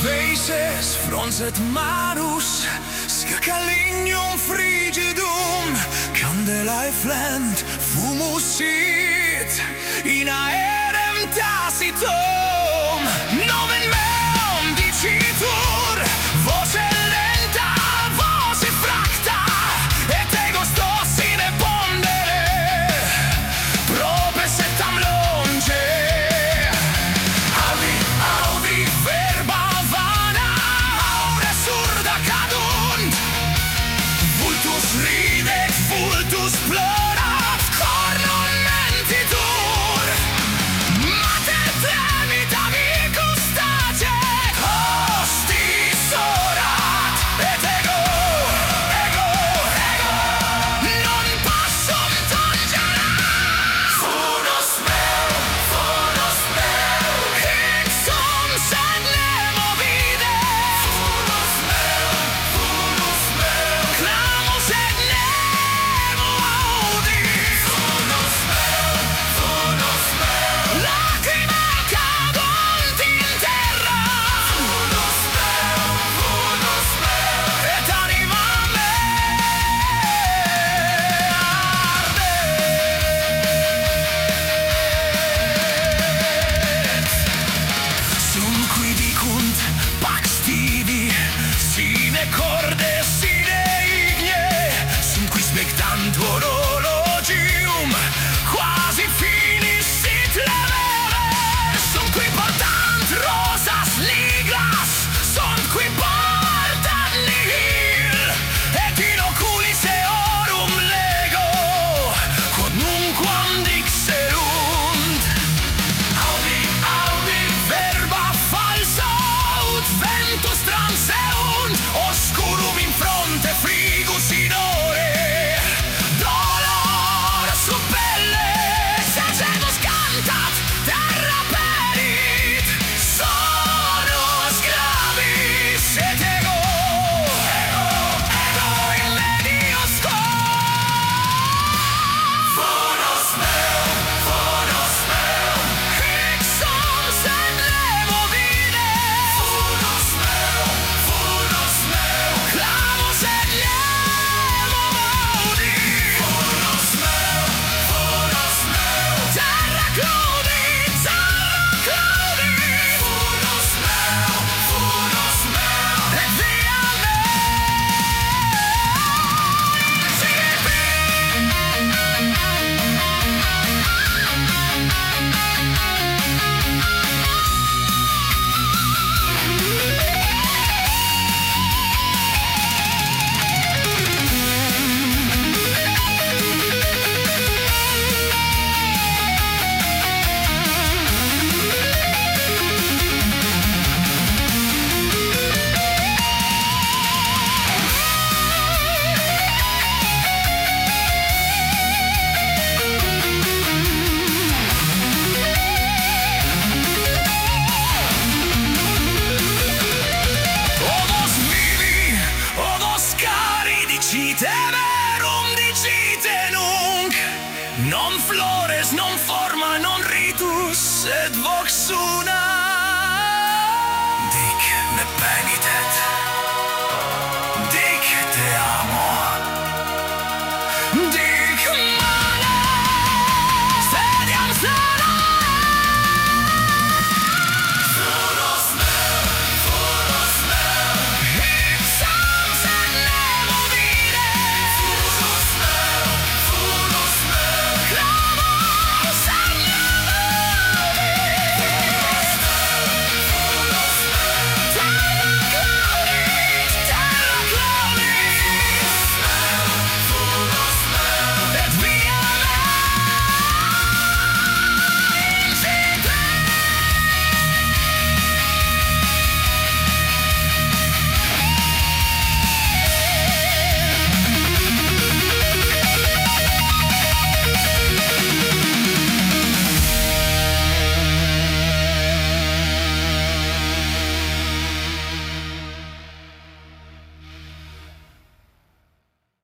Veces, fronzet manus, scacalignum frigidum, candelae flent, fumusit in aerem tacitum. flores, non forma, non ritus, et vox una